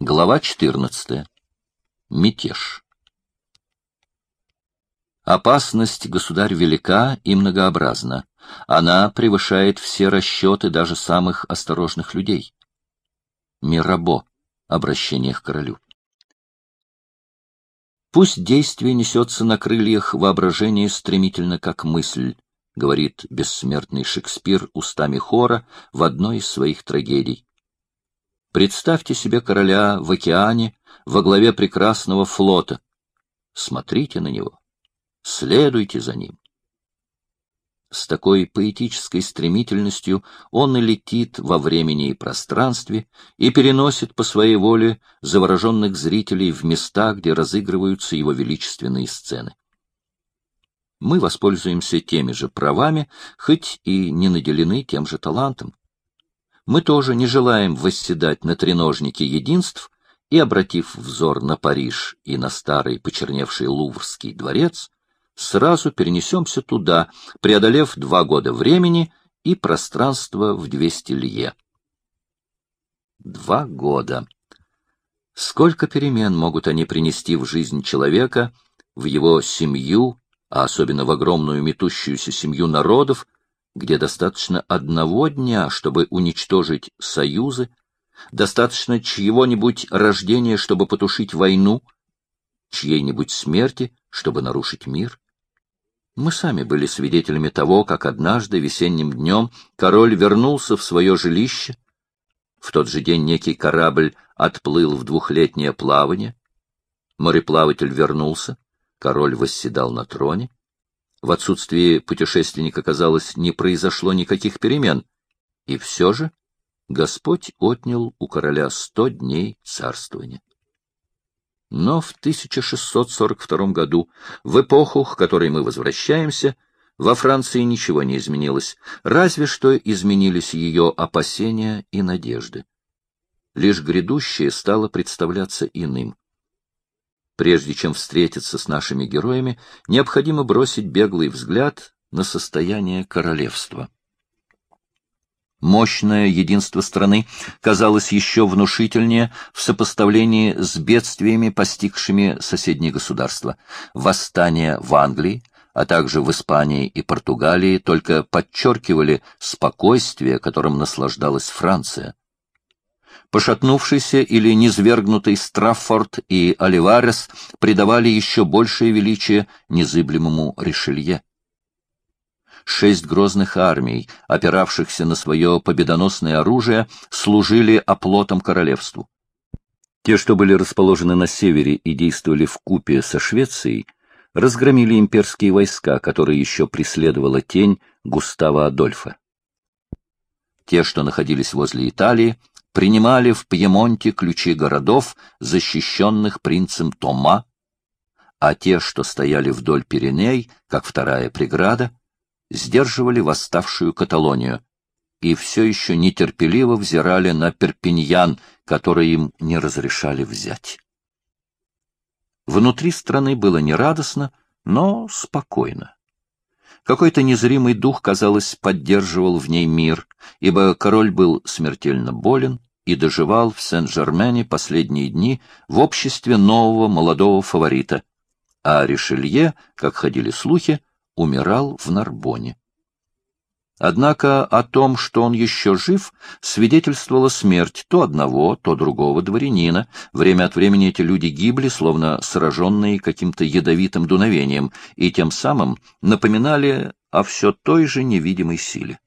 Глава 14. Мятеж. Опасность, государь, велика и многообразна. Она превышает все расчеты даже самых осторожных людей. Мирабо. Обращение к королю. Пусть действие несется на крыльях воображения стремительно, как мысль, говорит бессмертный Шекспир устами хора в одной из своих трагедий. Представьте себе короля в океане во главе прекрасного флота. Смотрите на него, следуйте за ним. С такой поэтической стремительностью он и летит во времени и пространстве и переносит по своей воле завороженных зрителей в места, где разыгрываются его величественные сцены. Мы воспользуемся теми же правами, хоть и не наделены тем же талантом. Мы тоже не желаем восседать на треножнике единств и, обратив взор на Париж и на старый почерневший Луврский дворец, сразу перенесемся туда, преодолев два года времени и пространство в двести лье. Два года. Сколько перемен могут они принести в жизнь человека, в его семью, а особенно в огромную метущуюся семью народов, где достаточно одного дня, чтобы уничтожить союзы, достаточно чьего-нибудь рождения, чтобы потушить войну, чьей-нибудь смерти, чтобы нарушить мир. Мы сами были свидетелями того, как однажды весенним днем король вернулся в свое жилище. В тот же день некий корабль отплыл в двухлетнее плавание. Мореплаватель вернулся, король восседал на троне. В отсутствии путешественника, казалось, не произошло никаких перемен. И все же Господь отнял у короля сто дней царствования. Но в 1642 году, в эпоху, к которой мы возвращаемся, во Франции ничего не изменилось, разве что изменились ее опасения и надежды. Лишь грядущее стало представляться иным. Прежде чем встретиться с нашими героями, необходимо бросить беглый взгляд на состояние королевства. Мощное единство страны казалось еще внушительнее в сопоставлении с бедствиями, постигшими соседние государства. Восстания в Англии, а также в Испании и Португалии только подчеркивали спокойствие, которым наслаждалась Франция. Пошатнувшийся или низвергнутый Страффорд и Оливарес придавали еще большее величие незыблемому Ришелье шесть грозных армий, опиравшихся на свое победоносное оружие, служили оплотом королевству. Те, что были расположены на севере и действовали в купе со Швецией, разгромили имперские войска, которые еще преследовала тень Густава Адольфа. Те, что находились возле Италии, принимали в Пьемонте ключи городов, защищенных принцем Тома, а те, что стояли вдоль Пиреней, как вторая преграда, сдерживали восставшую Каталонию и все еще нетерпеливо взирали на Перпиньян, который им не разрешали взять. Внутри страны было нерадостно, но спокойно. Какой-то незримый дух, казалось, поддерживал в ней мир, ибо король был смертельно болен и доживал в Сен-Жермене последние дни в обществе нового молодого фаворита, а Ришелье, как ходили слухи, умирал в Нарбоне. Однако о том, что он еще жив, свидетельствовала смерть то одного, то другого дворянина. Время от времени эти люди гибли, словно сраженные каким-то ядовитым дуновением, и тем самым напоминали о все той же невидимой силе.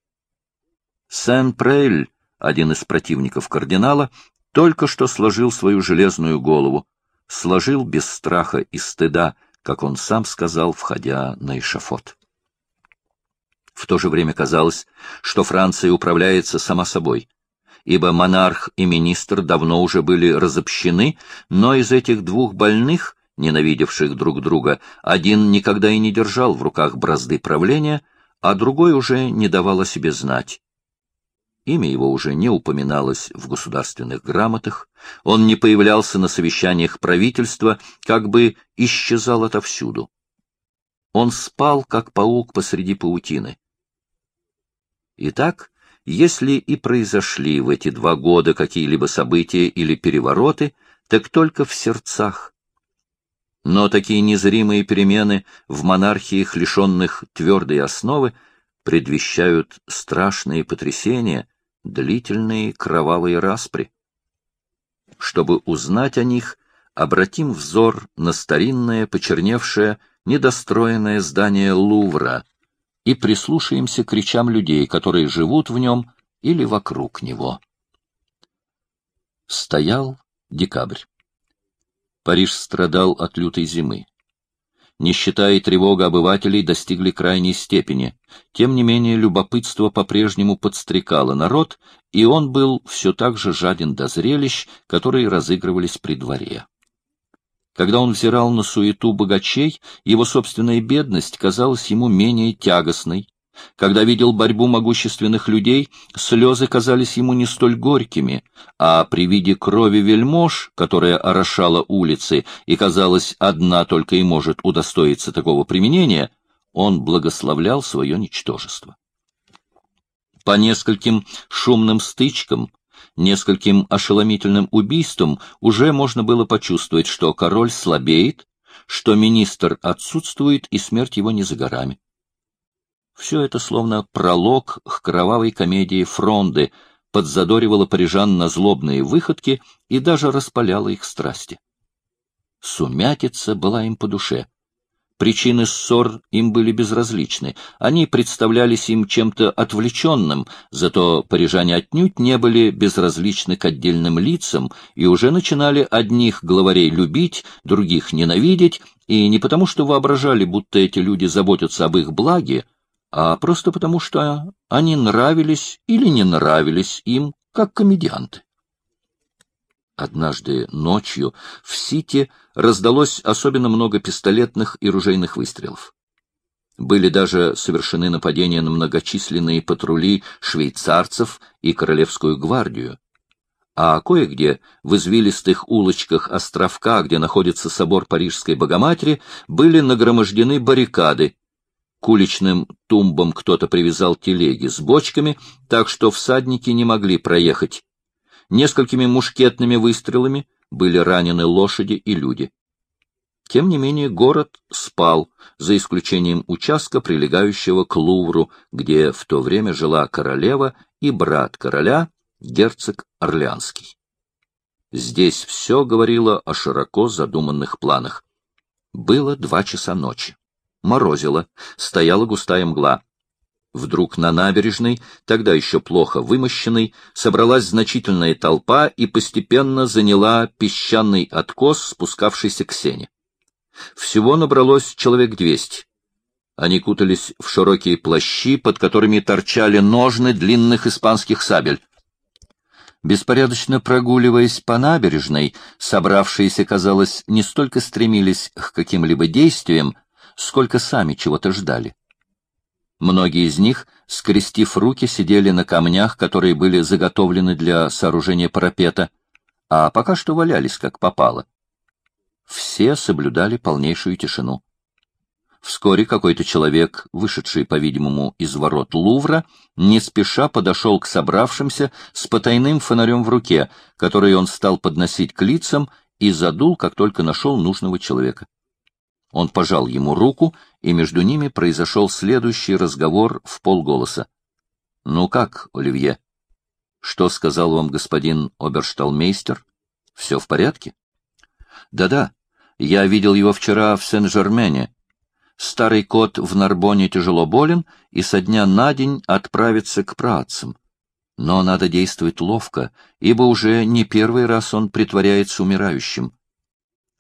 Сен-Прейль, один из противников кардинала, только что сложил свою железную голову, сложил без страха и стыда, как он сам сказал, входя на эшафот. В то же время казалось, что Франция управляется сама собой, ибо монарх и министр давно уже были разобщены, но из этих двух больных, ненавидевших друг друга, один никогда и не держал в руках бразды правления, а другой уже не давал о себе знать. Имя его уже не упоминалось в государственных грамотах, он не появлялся на совещаниях правительства, как бы исчезал отовсюду. Он спал, как паук посреди паутины. Итак, если и произошли в эти два года какие-либо события или перевороты, так только в сердцах. Но такие незримые перемены в монархиях, лишенных твердой основы, предвещают страшные потрясения, длительные кровавые распри. Чтобы узнать о них, обратим взор на старинное, почерневшее, недостроенное здание Лувра и прислушаемся к речам людей, которые живут в нем или вокруг него. Стоял декабрь. Париж страдал от лютой зимы. Нищета и тревога обывателей достигли крайней степени. Тем не менее, любопытство по-прежнему подстрекало народ, и он был все так же жаден до зрелищ, которые разыгрывались при дворе. Когда он взирал на суету богачей, его собственная бедность казалась ему менее тягостной, когда видел борьбу могущественных людей, слезы казались ему не столь горькими, а при виде крови вельмож, которая орошала улицы и, казалось, одна только и может удостоиться такого применения, он благословлял свое ничтожество. По нескольким шумным стычкам, нескольким ошеломительным убийствам уже можно было почувствовать, что король слабеет, что министр отсутствует и смерть его не за горами. Все это словно пролог к кровавой комедии Фронды, подзадоривало парижан на злобные выходки и даже распаляло их страсти. Сумятица была им по душе. Причины ссор им были безразличны, они представлялись им чем-то отвлеченным, зато парижане отнюдь не были безразличны к отдельным лицам и уже начинали одних главарей любить, других ненавидеть, и не потому что воображали, будто эти люди заботятся об их благе, а просто потому, что они нравились или не нравились им, как комедианты. Однажды ночью в Сити раздалось особенно много пистолетных и ружейных выстрелов. Были даже совершены нападения на многочисленные патрули швейцарцев и Королевскую гвардию. А кое-где, в извилистых улочках островка, где находится собор Парижской Богоматери, были нагромождены баррикады, к уличным тумбам кто-то привязал телеги с бочками, так что всадники не могли проехать. Несколькими мушкетными выстрелами были ранены лошади и люди. Тем не менее город спал, за исключением участка, прилегающего к Лувру, где в то время жила королева и брат короля, герцог Орлеанский. Здесь все говорило о широко задуманных планах. Было два часа ночи морозило, стояла густая мгла. Вдруг на набережной, тогда еще плохо вымощенной, собралась значительная толпа и постепенно заняла песчаный откос, спускавшийся к сене. Всего набралось человек двести. Они кутались в широкие плащи, под которыми торчали ножны длинных испанских сабель. Беспорядочно прогуливаясь по набережной, собравшиеся, казалось, не столько стремились к каким-либо действиям, сколько сами чего-то ждали. Многие из них, скрестив руки, сидели на камнях, которые были заготовлены для сооружения парапета, а пока что валялись, как попало. Все соблюдали полнейшую тишину. Вскоре какой-то человек, вышедший, по-видимому, из ворот Лувра, не спеша подошел к собравшимся с потайным фонарем в руке, который он стал подносить к лицам и задул, как только нашел нужного человека. Он пожал ему руку, и между ними произошел следующий разговор в полголоса. — Ну как, Оливье? Что сказал вам господин обершталмейстер? Все в порядке? Да — Да-да, я видел его вчера в Сен-Жермене. Старый кот в Нарбоне тяжело болен и со дня на день отправится к працам. Но надо действовать ловко, ибо уже не первый раз он притворяется умирающим.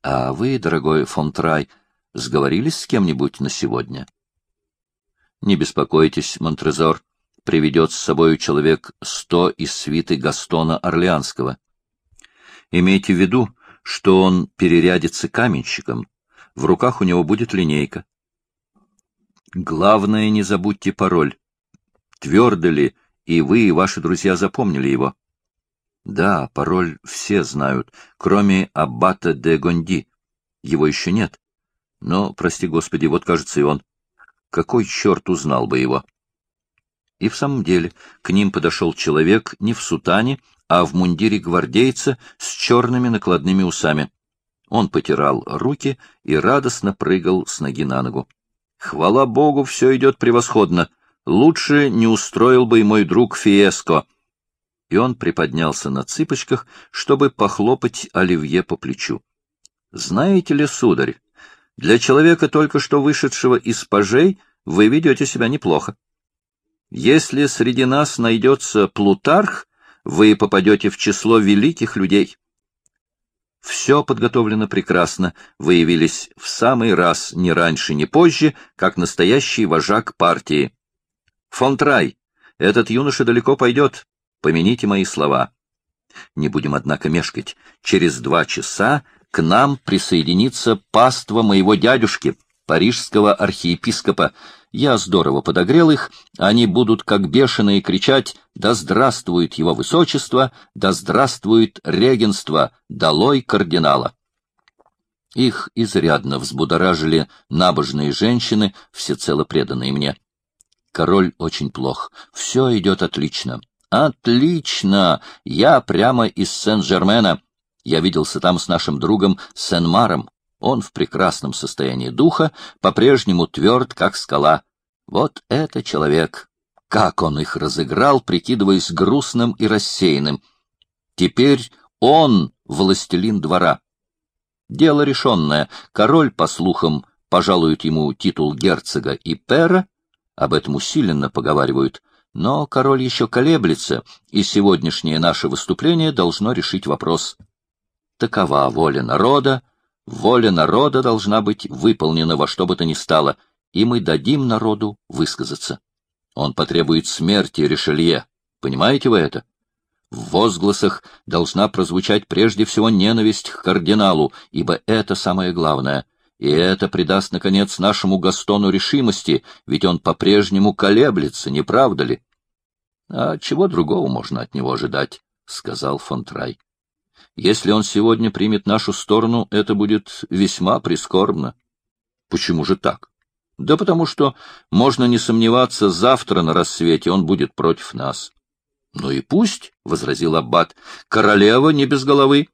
А вы, дорогой фон Трай, — Сговорились с кем-нибудь на сегодня? Не беспокойтесь, Монтрезор, приведет с собою человек сто из свиты Гастона Орлеанского. Имейте в виду, что он перерядится каменщиком, в руках у него будет линейка. Главное, не забудьте пароль. Твердо ли и вы, и ваши друзья запомнили его? Да, пароль все знают, кроме аббата де Гонди. Его еще нет. Но, прости господи, вот, кажется, и он. Какой черт узнал бы его? И в самом деле к ним подошел человек не в сутане, а в мундире гвардейца с черными накладными усами. Он потирал руки и радостно прыгал с ноги на ногу. «Хвала Богу, все идет превосходно. Лучше не устроил бы и мой друг Фиеско». И он приподнялся на цыпочках, чтобы похлопать Оливье по плечу. «Знаете ли, сударь, для человека, только что вышедшего из пажей, вы ведете себя неплохо. Если среди нас найдется Плутарх, вы попадете в число великих людей. Все подготовлено прекрасно, вы явились в самый раз, ни раньше, ни позже, как настоящий вожак партии. Фонтрай, этот юноша далеко пойдет, помяните мои слова. Не будем, однако, мешкать. Через два часа к нам присоединится паства моего дядюшки, парижского архиепископа. Я здорово подогрел их, они будут как бешеные кричать «Да здравствует его высочество! Да здравствует регенство! Долой кардинала!» Их изрядно взбудоражили набожные женщины, всецело преданные мне. Король очень плох. Все идет отлично. Отлично! Я прямо из Сен-Жермена. Я виделся там с нашим другом Сен-Маром. Он в прекрасном состоянии духа, по-прежнему тверд, как скала. Вот это человек! Как он их разыграл, прикидываясь грустным и рассеянным. Теперь он властелин двора. Дело решенное. Король, по слухам, пожалует ему титул герцога и пера, об этом усиленно поговаривают, но король еще колеблется, и сегодняшнее наше выступление должно решить вопрос — Такова воля народа, воля народа должна быть выполнена во что бы то ни стало, и мы дадим народу высказаться. Он потребует смерти Ришелье. Понимаете вы это? В возгласах должна прозвучать прежде всего ненависть к кардиналу, ибо это самое главное. И это придаст, наконец, нашему Гастону решимости, ведь он по-прежнему колеблется, не правда ли? — А чего другого можно от него ожидать? — сказал фон Трай. Если он сегодня примет нашу сторону, это будет весьма прискорбно. Почему же так? Да потому что, можно не сомневаться, завтра на рассвете он будет против нас. — Ну и пусть, — возразил Аббат, — королева не без головы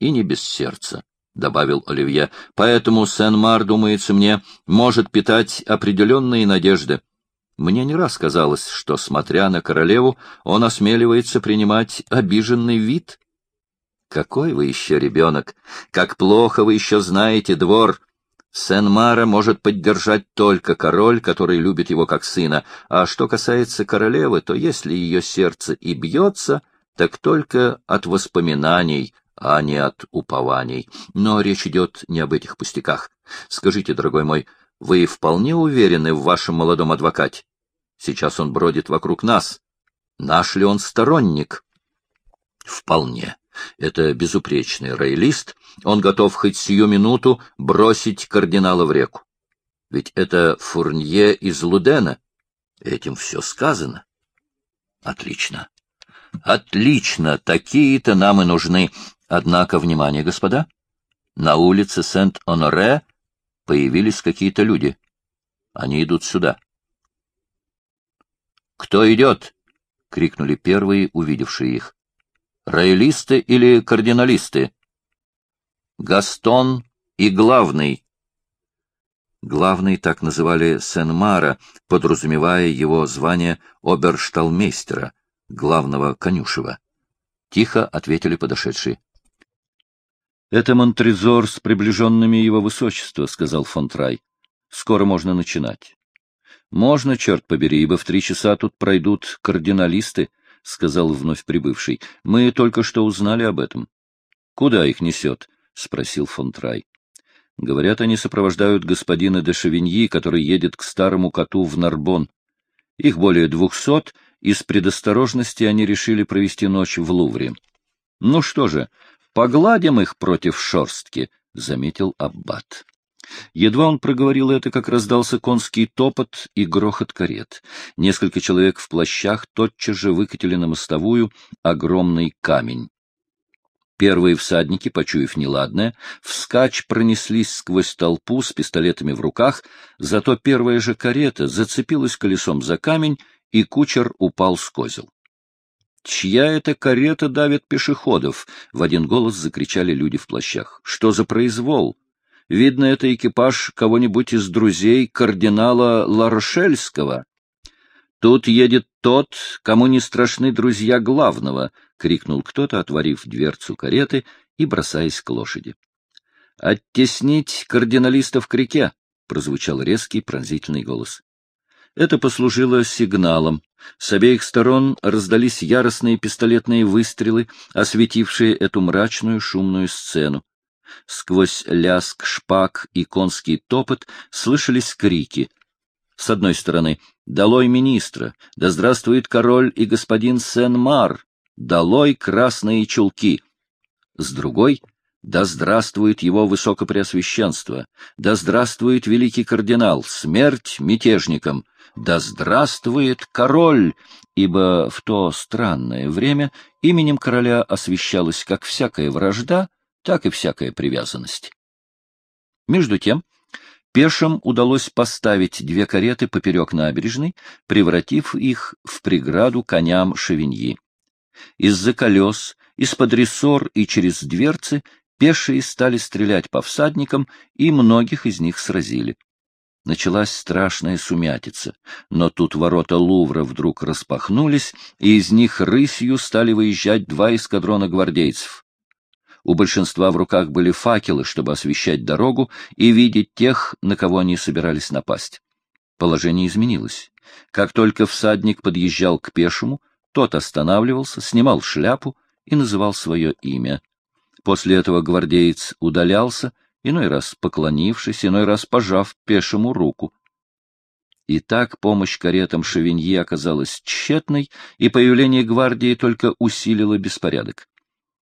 и не без сердца, — добавил Оливье. — Поэтому Сен-Мар, думается мне, может питать определенные надежды. Мне не раз казалось, что, смотря на королеву, он осмеливается принимать обиженный вид — какой вы еще ребенок! Как плохо вы еще знаете двор! Сен-Мара может поддержать только король, который любит его как сына, а что касается королевы, то если ее сердце и бьется, так только от воспоминаний, а не от упований. Но речь идет не об этих пустяках. Скажите, дорогой мой, вы вполне уверены в вашем молодом адвокате? Сейчас он бродит вокруг нас. Наш ли он сторонник? Вполне. Это безупречный роялист, он готов хоть сию минуту бросить кардинала в реку. Ведь это Фурнье из Лудена. Этим все сказано. Отлично. Отлично, такие-то нам и нужны. Однако, внимание, господа, на улице Сент-Оноре появились какие-то люди. Они идут сюда. «Кто идет?» — крикнули первые, увидевшие их. Роялисты или кардиналисты? Гастон и главный. Главный так называли Сен-Мара, подразумевая его звание обершталмейстера, главного конюшева. Тихо ответили подошедшие. — Это Монтрезор с приближенными его высочества, — сказал фон Трай. — Скоро можно начинать. — Можно, черт побери, ибо в три часа тут пройдут кардиналисты, —— сказал вновь прибывший. — Мы только что узнали об этом. — Куда их несет? — спросил фон Трай. — Говорят, они сопровождают господина де Шевиньи, который едет к старому коту в Нарбон. Их более двухсот, из предосторожности они решили провести ночь в Лувре. — Ну что же, погладим их против шорстки, — заметил Аббат. Едва он проговорил это, как раздался конский топот и грохот карет. Несколько человек в плащах тотчас же выкатили на мостовую огромный камень. Первые всадники, почуяв неладное, вскачь пронеслись сквозь толпу с пистолетами в руках, зато первая же карета зацепилась колесом за камень и кучер упал с козел. «Чья это карета давит пешеходов?» — в один голос закричали люди в плащах. «Что за произвол? Видно, это экипаж кого-нибудь из друзей кардинала Ларошельского». «Тут едет тот, кому не страшны друзья главного!» — крикнул кто-то, отворив дверцу кареты и бросаясь к лошади. «Оттеснить кардиналистов к реке!» — прозвучал резкий пронзительный голос. Это послужило сигналом. С обеих сторон раздались яростные пистолетные выстрелы, осветившие эту мрачную шумную сцену. Сквозь ляск шпаг и конский топот слышались крики. С одной стороны «Долой министра! Да здравствует король и господин Сен-Мар! Долой красные чулки!» С другой «Да здравствует его высокопреосвященство! Да здравствует великий кардинал! Смерть мятежникам! Да здравствует король!» Ибо в то странное время именем короля освещалась как всякая вражда, так и всякая привязанность. Между тем, Пешим удалось поставить две кареты поперек набережной, превратив их в преграду коням Шевиньи. Из-за колес, из-под рессор и через дверцы пешие стали стрелять по всадникам, и многих из них сразили. Началась страшная сумятица, но тут ворота Лувра вдруг распахнулись, и из них рысью стали выезжать два эскадрона гвардейцев. У большинства в руках были факелы, чтобы освещать дорогу и видеть тех, на кого они собирались напасть. Положение изменилось. Как только всадник подъезжал к пешему, тот останавливался, снимал шляпу и называл свое имя. После этого гвардеец удалялся, иной раз поклонившись, иной раз пожав пешему руку. И так помощь каретам Шевиньи оказалась тщетной, и появление гвардии только усилило беспорядок.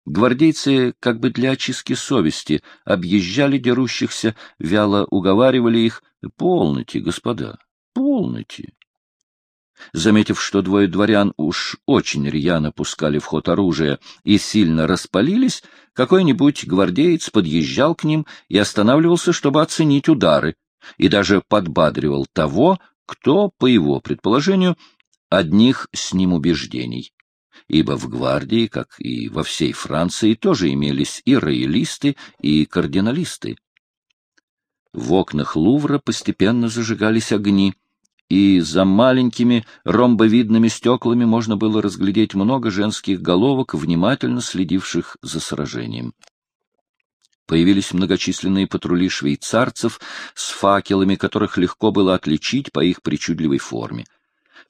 Гвардейцы, как бы для очистки совести, объезжали дерущихся, вяло уговаривали их «Полноте, господа, полноте». Заметив, что двое дворян уж очень рьяно пускали в ход оружие и сильно распалились, какой-нибудь гвардеец подъезжал к ним и останавливался, чтобы оценить удары, и даже подбадривал того, кто, по его предположению, одних с ним убеждений ибо в гвардии, как и во всей Франции, тоже имелись и роялисты, и кардиналисты. В окнах Лувра постепенно зажигались огни, и за маленькими ромбовидными стеклами можно было разглядеть много женских головок, внимательно следивших за сражением. Появились многочисленные патрули швейцарцев с факелами, которых легко было отличить по их причудливой форме.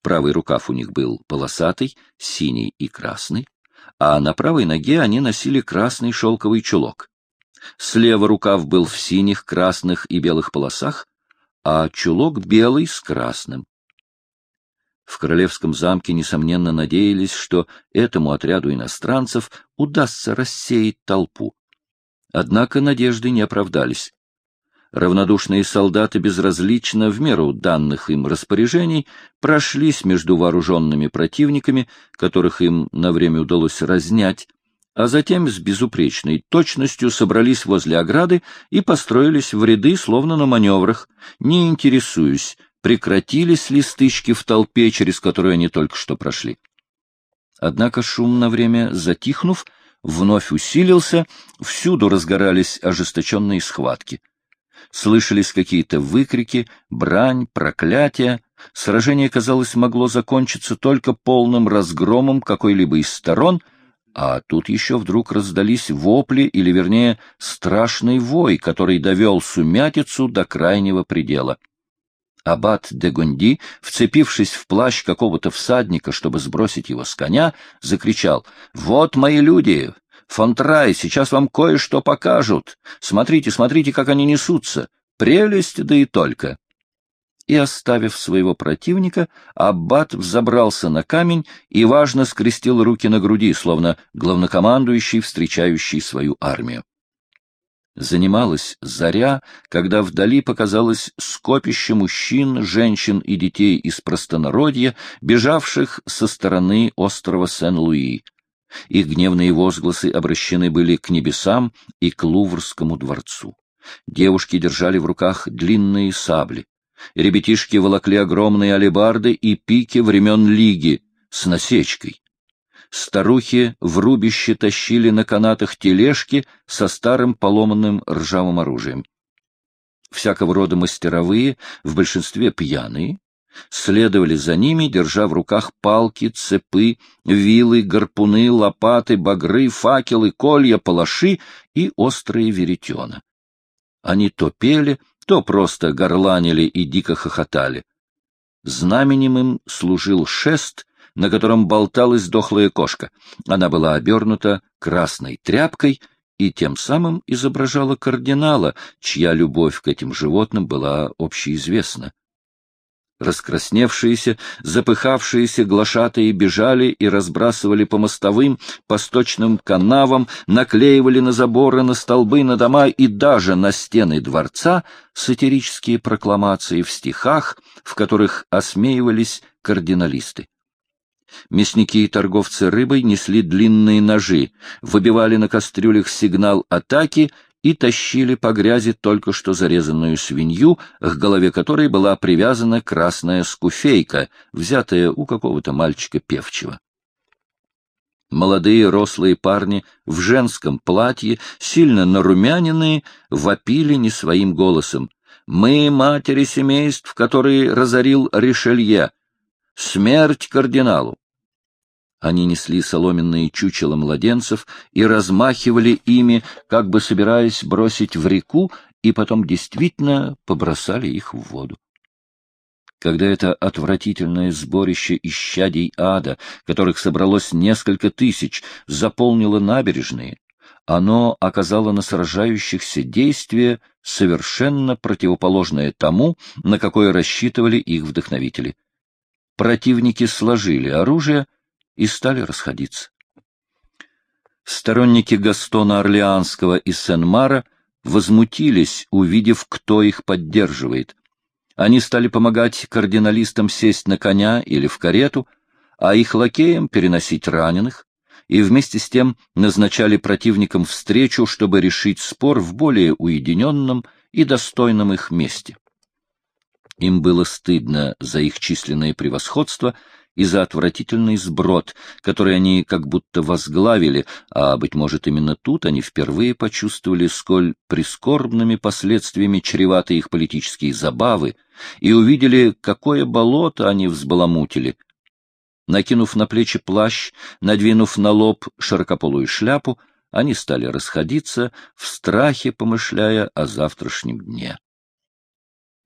Правый рукав у них был полосатый, синий и красный, а на правой ноге они носили красный шелковый чулок. Слева рукав был в синих, красных и белых полосах, а чулок белый с красным. В королевском замке, несомненно, надеялись, что этому отряду иностранцев удастся рассеять толпу. Однако надежды не оправдались. Равнодушные солдаты безразлично, в меру данных им распоряжений, прошлись между вооруженными противниками, которых им на время удалось разнять, а затем с безупречной точностью собрались возле ограды и построились в ряды, словно на маневрах, не интересуясь, прекратились ли стычки в толпе, через которую они только что прошли. Однако шум на время затихнув, вновь усилился, всюду разгорались ожесточенные схватки — Слышались какие-то выкрики, брань, проклятия. Сражение, казалось, могло закончиться только полным разгромом какой-либо из сторон, а тут еще вдруг раздались вопли, или, вернее, страшный вой, который довел сумятицу до крайнего предела. Аббат де Гунди, вцепившись в плащ какого-то всадника, чтобы сбросить его с коня, закричал «Вот мои люди! Фонтрай, сейчас вам кое-что покажут. Смотрите, смотрите, как они несутся. Прелесть, да и только. И, оставив своего противника, Аббат взобрался на камень и, важно, скрестил руки на груди, словно главнокомандующий, встречающий свою армию. Занималась заря, когда вдали показалось скопище мужчин, женщин и детей из простонародья, бежавших со стороны острова Сен-Луи. Их гневные возгласы обращены были к небесам и к Луврскому дворцу. Девушки держали в руках длинные сабли. Ребятишки волокли огромные алебарды и пики времен Лиги с насечкой. Старухи в рубище тащили на канатах тележки со старым поломанным ржавым оружием. Всякого рода мастеровые, в большинстве пьяные, следовали за ними, держа в руках палки, цепы, вилы, гарпуны, лопаты, багры, факелы, колья, палаши и острые веретена. Они то пели, то просто горланили и дико хохотали. Знаменем им служил шест, на котором болталась дохлая кошка. Она была обернута красной тряпкой и тем самым изображала кардинала, чья любовь к этим животным была общеизвестна. Раскрасневшиеся, запыхавшиеся глашатые бежали и разбрасывали по мостовым, по сточным канавам, наклеивали на заборы, на столбы, на дома и даже на стены дворца сатирические прокламации в стихах, в которых осмеивались кардиналисты. Мясники и торговцы рыбой несли длинные ножи, выбивали на кастрюлях сигнал атаки — и тащили по грязи только что зарезанную свинью, к голове которой была привязана красная скуфейка, взятая у какого-то мальчика певчего. Молодые рослые парни в женском платье, сильно нарумяненные, вопили не своим голосом. «Мы — матери семейств, которые разорил Ришелье! Смерть кардиналу! Они несли соломенные чучела младенцев и размахивали ими, как бы собираясь бросить в реку, и потом действительно побросали их в воду. Когда это отвратительное сборище исчадий ада, которых собралось несколько тысяч, заполнило набережные, оно оказало на сражающихся действие, совершенно противоположное тому, на какое рассчитывали их вдохновители. Противники сложили оружие, и стали расходиться. Сторонники Гастона Орлеанского и Сен-Мара возмутились, увидев, кто их поддерживает. Они стали помогать кардиналистам сесть на коня или в карету, а их лакеям переносить раненых, и вместе с тем назначали противникам встречу, чтобы решить спор в более уединенном и достойном их месте. Им было стыдно за их численное превосходство, и за отвратительный сброд, который они как будто возглавили, а, быть может, именно тут они впервые почувствовали, сколь прискорбными последствиями чреваты их политические забавы, и увидели, какое болото они взбаламутили. Накинув на плечи плащ, надвинув на лоб широкополую шляпу, они стали расходиться, в страхе помышляя о завтрашнем дне.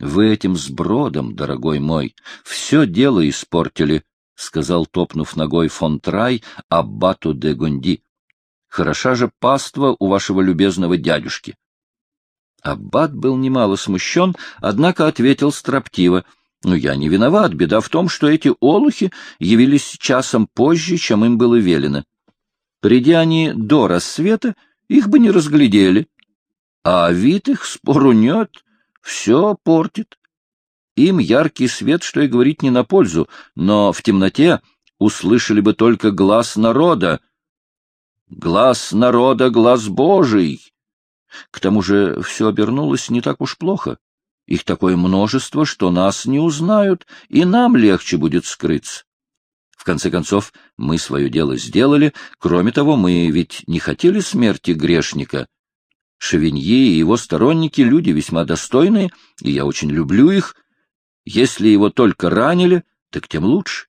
Вы этим сбродом, дорогой мой, все дело испортили, — сказал, топнув ногой фон Трай аббату де Гонди. — Хороша же паства у вашего любезного дядюшки. Аббат был немало смущен, однако ответил строптиво. — Ну, я не виноват, беда в том, что эти олухи явились часом позже, чем им было велено. Придя они до рассвета, их бы не разглядели. А вид их, спору нет, все портит. Им яркий свет, что и говорить, не на пользу, но в темноте услышали бы только глаз народа. Глаз народа, глаз Божий! К тому же все обернулось не так уж плохо. Их такое множество, что нас не узнают, и нам легче будет скрыться. В конце концов, мы свое дело сделали, кроме того, мы ведь не хотели смерти грешника. Шевинье и его сторонники — люди весьма достойные, и я очень люблю их, если его только ранили, так тем лучше.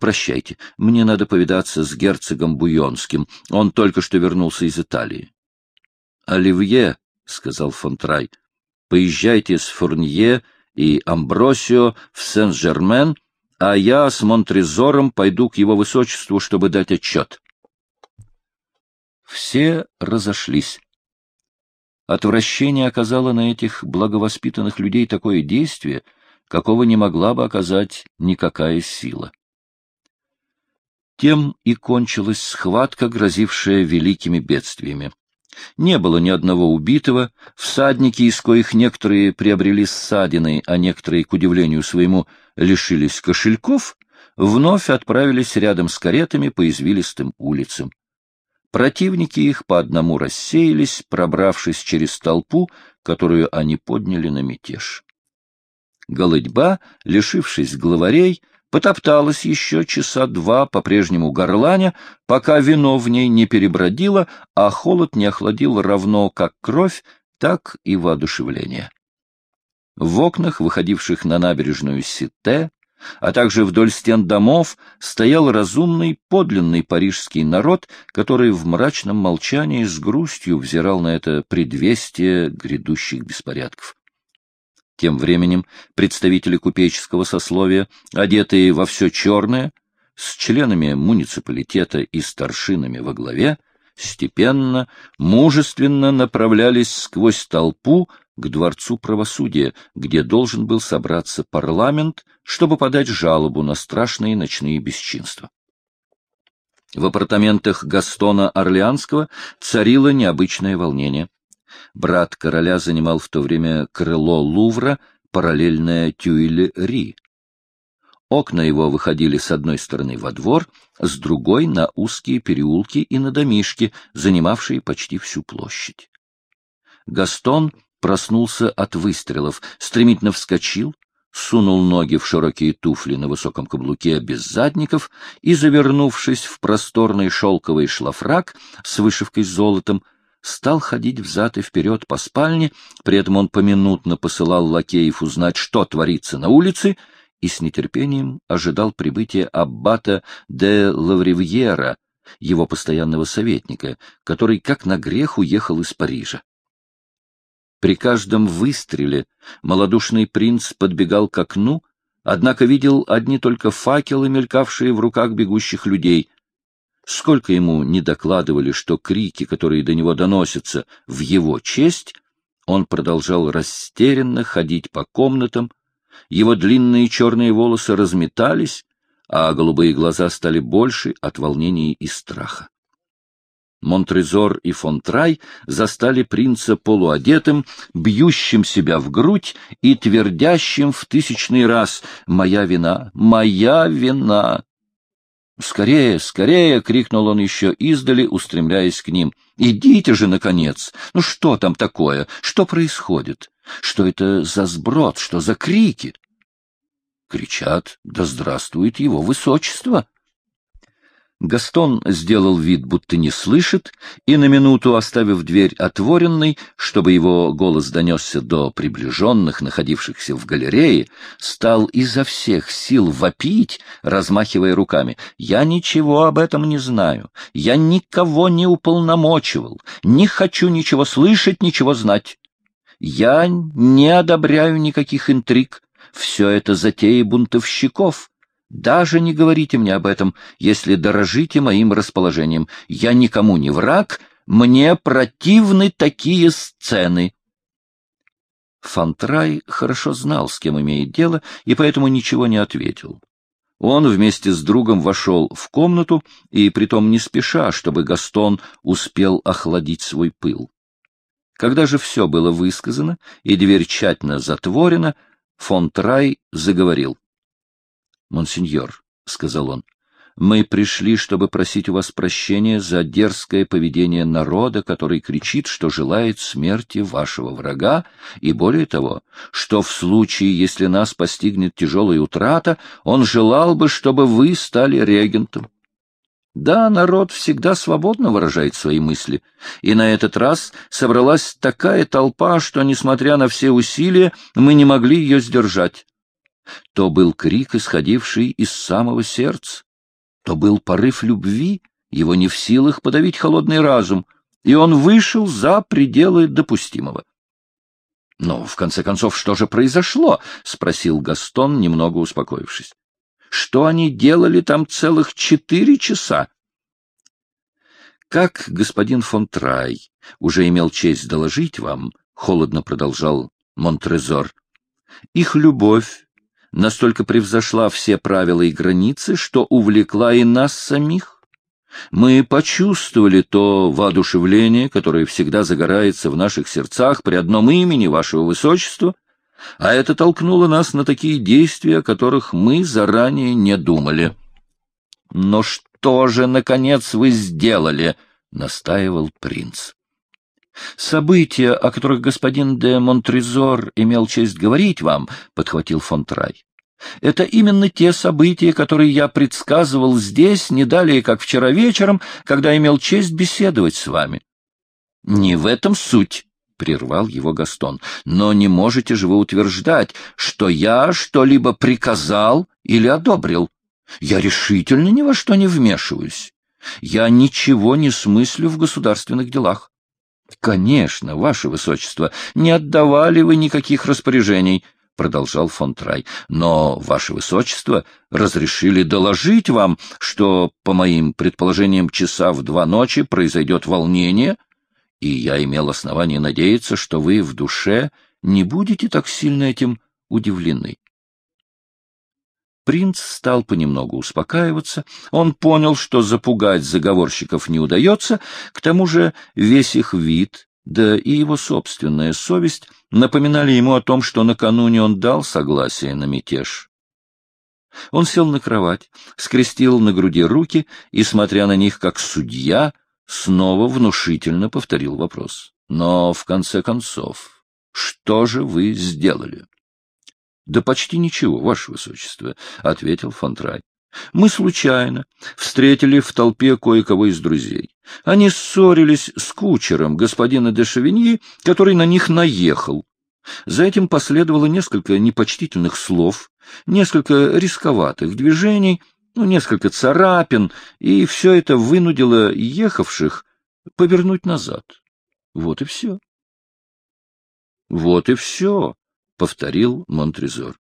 Прощайте, мне надо повидаться с герцогом Буйонским. Он только что вернулся из Италии. — Оливье, — сказал Фонтрай, — поезжайте с Фурнье и Амбросио в Сен-Жермен, а я с Монтрезором пойду к его высочеству, чтобы дать отчет. Все разошлись. Отвращение оказало на этих благовоспитанных людей такое действие — какого не могла бы оказать никакая сила. Тем и кончилась схватка, грозившая великими бедствиями. Не было ни одного убитого, всадники, из коих некоторые приобрели ссадины, а некоторые, к удивлению своему, лишились кошельков, вновь отправились рядом с каретами по извилистым улицам. Противники их по одному рассеялись, пробравшись через толпу, которую они подняли на мятеж. Голодьба, лишившись главарей, потопталась еще часа два по-прежнему горланя, пока вино в ней не перебродило, а холод не охладил равно как кровь, так и воодушевление. В окнах, выходивших на набережную Сите, а также вдоль стен домов, стоял разумный, подлинный парижский народ, который в мрачном молчании с грустью взирал на это предвестие грядущих беспорядков. Тем временем представители купеческого сословия, одетые во все черное, с членами муниципалитета и старшинами во главе, степенно, мужественно направлялись сквозь толпу к Дворцу правосудия, где должен был собраться парламент, чтобы подать жалобу на страшные ночные бесчинства. В апартаментах Гастона Орлеанского царило необычное волнение. Брат короля занимал в то время крыло Лувра, параллельное Тюильри. Окна его выходили с одной стороны во двор, с другой — на узкие переулки и на домишки, занимавшие почти всю площадь. Гастон проснулся от выстрелов, стремительно вскочил, сунул ноги в широкие туфли на высоком каблуке без задников и, завернувшись в просторный шелковый шлафрак с вышивкой золотом, стал ходить взад и вперед по спальне, при этом он поминутно посылал лакеев узнать, что творится на улице, и с нетерпением ожидал прибытия аббата де Лавривьера, его постоянного советника, который как на грех уехал из Парижа. При каждом выстреле малодушный принц подбегал к окну, однако видел одни только факелы, мелькавшие в руках бегущих людей — Сколько ему не докладывали, что крики, которые до него доносятся, в его честь, он продолжал растерянно ходить по комнатам, его длинные черные волосы разметались, а голубые глаза стали больше от волнения и страха. Монтрезор и Фонтрай застали принца полуодетым, бьющим себя в грудь и твердящим в тысячный раз «Моя вина! Моя вина!» «Скорее, скорее!» — крикнул он еще издали, устремляясь к ним. «Идите же, наконец! Ну что там такое? Что происходит? Что это за сброд? Что за крики?» Кричат «Да здравствует его высочество!» Гастон сделал вид, будто не слышит, и на минуту, оставив дверь отворенной, чтобы его голос донесся до приближенных, находившихся в галерее, стал изо всех сил вопить, размахивая руками. «Я ничего об этом не знаю. Я никого не уполномочивал. Не хочу ничего слышать, ничего знать. Я не одобряю никаких интриг. Все это затеи бунтовщиков» Даже не говорите мне об этом, если дорожите моим расположением. Я никому не враг, мне противны такие сцены. Фантрай хорошо знал, с кем имеет дело, и поэтому ничего не ответил. Он вместе с другом вошел в комнату, и притом не спеша, чтобы Гастон успел охладить свой пыл. Когда же все было высказано и дверь тщательно затворена, Фонтрай заговорил. Монсеньор, — сказал он, — мы пришли, чтобы просить у вас прощения за дерзкое поведение народа, который кричит, что желает смерти вашего врага, и более того, что в случае, если нас постигнет тяжелая утрата, он желал бы, чтобы вы стали регентом. Да, народ всегда свободно выражает свои мысли, и на этот раз собралась такая толпа, что, несмотря на все усилия, мы не могли ее сдержать. То был крик, исходивший из самого сердца, то был порыв любви, его не в силах подавить холодный разум, и он вышел за пределы допустимого. — Но, в конце концов, что же произошло? — спросил Гастон, немного успокоившись. — Что они делали там целых четыре часа? Как господин фон Трай уже имел честь доложить вам, — холодно продолжал Монтрезор, — их любовь настолько превзошла все правила и границы, что увлекла и нас самих. Мы почувствовали то воодушевление, которое всегда загорается в наших сердцах при одном имени вашего высочества, а это толкнуло нас на такие действия, о которых мы заранее не думали. — Но что же, наконец, вы сделали? — настаивал принц. События, о которых господин де Монтрезор имел честь говорить вам, — подхватил фон Трай, — это именно те события, которые я предсказывал здесь, не далее, как вчера вечером, когда имел честь беседовать с вами. — Не в этом суть, — прервал его Гастон, — но не можете же вы утверждать, что я что-либо приказал или одобрил. Я решительно ни во что не вмешиваюсь. Я ничего не смыслю в государственных делах. Конечно, ваше высочество, не отдавали вы никаких распоряжений, — продолжал фон Трай, — но, ваше высочество, разрешили доложить вам, что, по моим предположениям, часа в два ночи произойдет волнение, и я имел основание надеяться, что вы в душе не будете так сильно этим удивлены. Принц стал понемногу успокаиваться. Он понял, что запугать заговорщиков не удается, к тому же весь их вид, да и его собственная совесть напоминали ему о том, что накануне он дал согласие на мятеж. Он сел на кровать, скрестил на груди руки и, смотря на них как судья, снова внушительно повторил вопрос. Но, в конце концов, что же вы сделали? — Да почти ничего, ваше высочество, — ответил Фонтрай. — Мы случайно встретили в толпе кое-кого из друзей. Они ссорились с кучером господина де Шевиньи, который на них наехал. За этим последовало несколько непочтительных слов, несколько рисковатых движений, ну, несколько царапин, и все это вынудило ехавших повернуть назад. Вот и все. Вот и все, — повторил Монтрезор.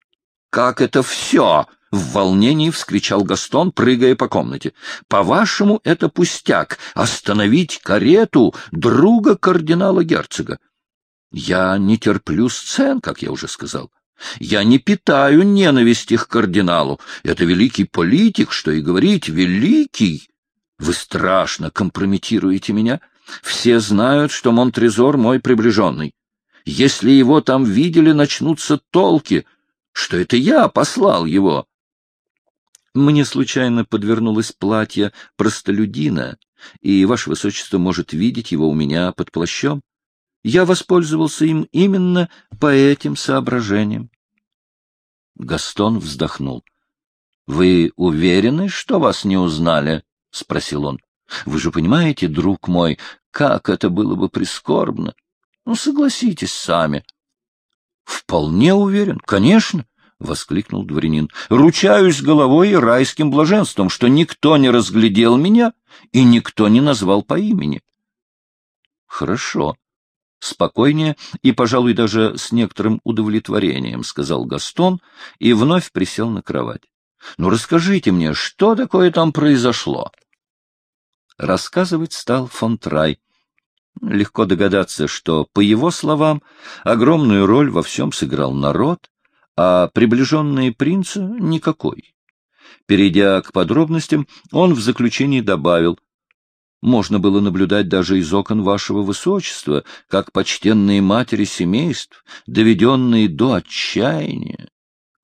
— Как это все? — в волнении вскричал Гастон, прыгая по комнате. — По-вашему, это пустяк — остановить карету друга кардинала-герцога. Я не терплю сцен, как я уже сказал. Я не питаю ненависти к кардиналу. Это великий политик, что и говорить, великий. Вы страшно компрометируете меня. Все знают, что Монтрезор мой приближенный. Если его там видели, начнутся толки, что это я послал его. Мне случайно подвернулось платье простолюдина, и ваше высочество может видеть его у меня под плащом. Я воспользовался им именно по этим соображениям. Гастон вздохнул. — Вы уверены, что вас не узнали? — спросил он. — Вы же понимаете, друг мой, как это было бы прискорбно. — ну, согласитесь сами. — Вполне уверен, конечно, — воскликнул дворянин. — Ручаюсь головой и райским блаженством, что никто не разглядел меня и никто не назвал по имени. — Хорошо. Спокойнее и, пожалуй, даже с некоторым удовлетворением, — сказал Гастон и вновь присел на кровать. — Ну, расскажите мне, что такое там произошло? Рассказывать стал фон Трай, Легко догадаться, что, по его словам, огромную роль во всем сыграл народ, а приближенные принца — никакой. Перейдя к подробностям, он в заключении добавил, «Можно было наблюдать даже из окон вашего высочества, как почтенные матери семейств, доведенные до отчаяния,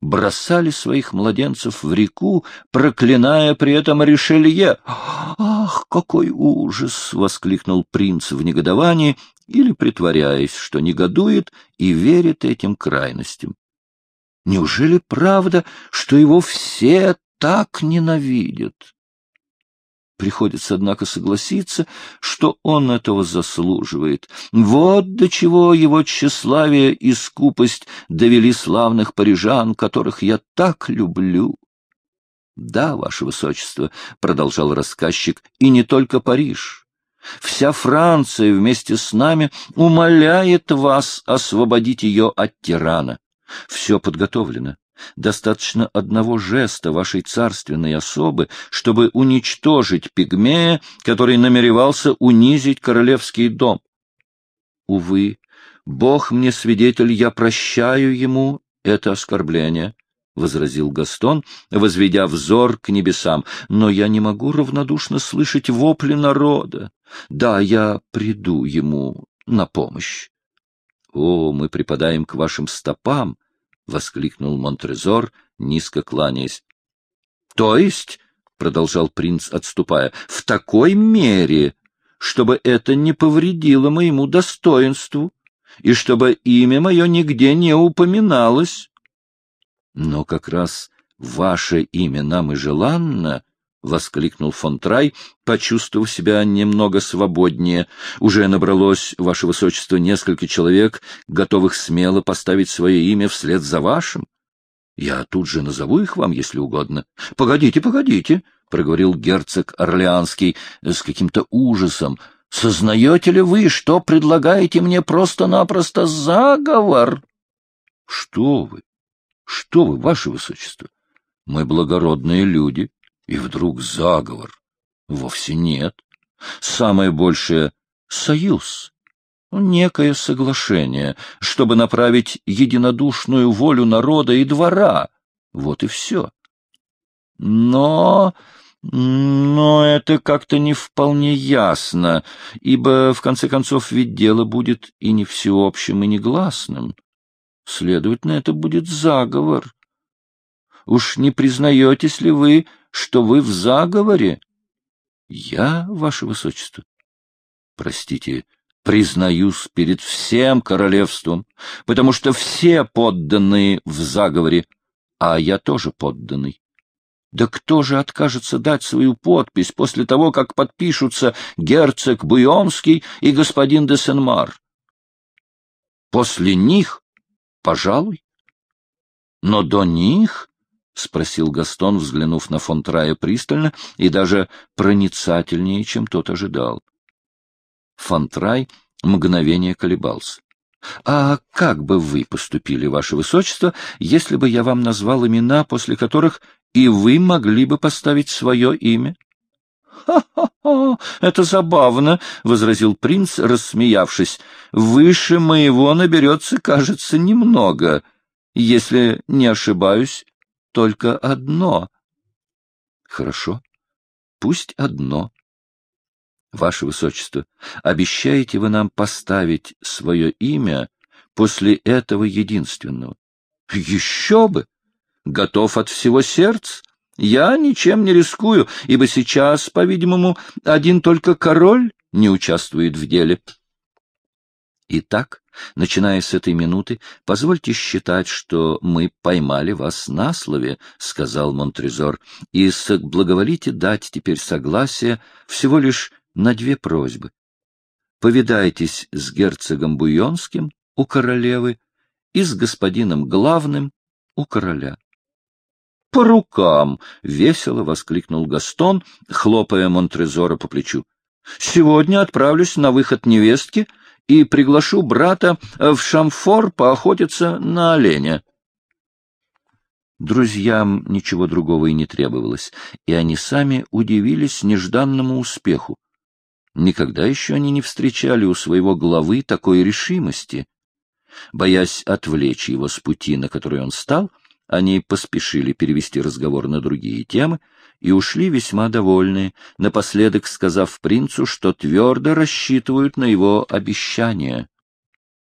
бросали своих младенцев в реку, проклиная при этом Ришелье. «Ах, какой ужас!» — воскликнул принц в негодовании или притворяясь, что негодует и верит этим крайностям. «Неужели правда, что его все так ненавидят?» Приходится, однако, согласиться, что он этого заслуживает. Вот до чего его тщеславие и скупость довели славных парижан, которых я так люблю. — Да, ваше высочество, — продолжал рассказчик, — и не только Париж. Вся Франция вместе с нами умоляет вас освободить ее от тирана. Все подготовлено. Достаточно одного жеста вашей царственной особы, чтобы уничтожить пигмея, который намеревался унизить королевский дом. Увы, Бог мне свидетель, я прощаю ему это оскорбление, — возразил Гастон, возведя взор к небесам, — но я не могу равнодушно слышать вопли народа. Да, я приду ему на помощь. О, мы припадаем к вашим стопам, — воскликнул Монтрезор, низко кланяясь. — То есть, — продолжал принц, отступая, — в такой мере, чтобы это не повредило моему достоинству и чтобы имя мое нигде не упоминалось. Но как раз ваше имя нам и желанно, — воскликнул фон Трай, почувствовав себя немного свободнее. — Уже набралось, ваше высочество, несколько человек, готовых смело поставить свое имя вслед за вашим. Я тут же назову их вам, если угодно. — Погодите, погодите, — проговорил герцог Орлеанский с каким-то ужасом. — Сознаете ли вы, что предлагаете мне просто-напросто заговор? — Что вы? Что вы, ваше высочество? Мы благородные люди. И вдруг заговор. Вовсе нет. Самое большее — союз. Некое соглашение, чтобы направить единодушную волю народа и двора. Вот и все. Но... Но это как-то не вполне ясно, ибо, в конце концов, ведь дело будет и не всеобщим, и негласным. Следовательно, это будет заговор. Уж не признаетесь ли вы, что вы в заговоре? Я, ваше высочество? Простите, признаюсь перед всем королевством, потому что все подданные в заговоре, а я тоже подданный. Да кто же откажется дать свою подпись после того, как подпишутся герцог Буйонский и господин де Сенмар? После них, пожалуй. Но до них — спросил Гастон, взглянув на фон Трая пристально и даже проницательнее, чем тот ожидал. Фон Трай мгновение колебался. — А как бы вы поступили, ваше высочество, если бы я вам назвал имена, после которых и вы могли бы поставить свое имя? «Ха — это забавно, — возразил принц, рассмеявшись. — Выше моего наберется, кажется, немного. Если не ошибаюсь, только одно. Хорошо, пусть одно. Ваше Высочество, обещаете вы нам поставить свое имя после этого единственного? Еще бы! Готов от всего сердца. Я ничем не рискую, ибо сейчас, по-видимому, один только король не участвует в деле. Итак, начиная с этой минуты, позвольте считать, что мы поймали вас на слове, — сказал Монтрезор, — и благоволите дать теперь согласие всего лишь на две просьбы. Повидайтесь с герцогом Буйонским у королевы и с господином главным у короля. — По рукам! — весело воскликнул Гастон, хлопая Монтрезора по плечу. — Сегодня отправлюсь на выход невестки — и приглашу брата в Шамфор поохотиться на оленя. Друзьям ничего другого и не требовалось, и они сами удивились нежданному успеху. Никогда еще они не встречали у своего главы такой решимости. Боясь отвлечь его с пути, на который он стал, они поспешили перевести разговор на другие темы и ушли весьма довольные, напоследок сказав принцу, что твердо рассчитывают на его обещание.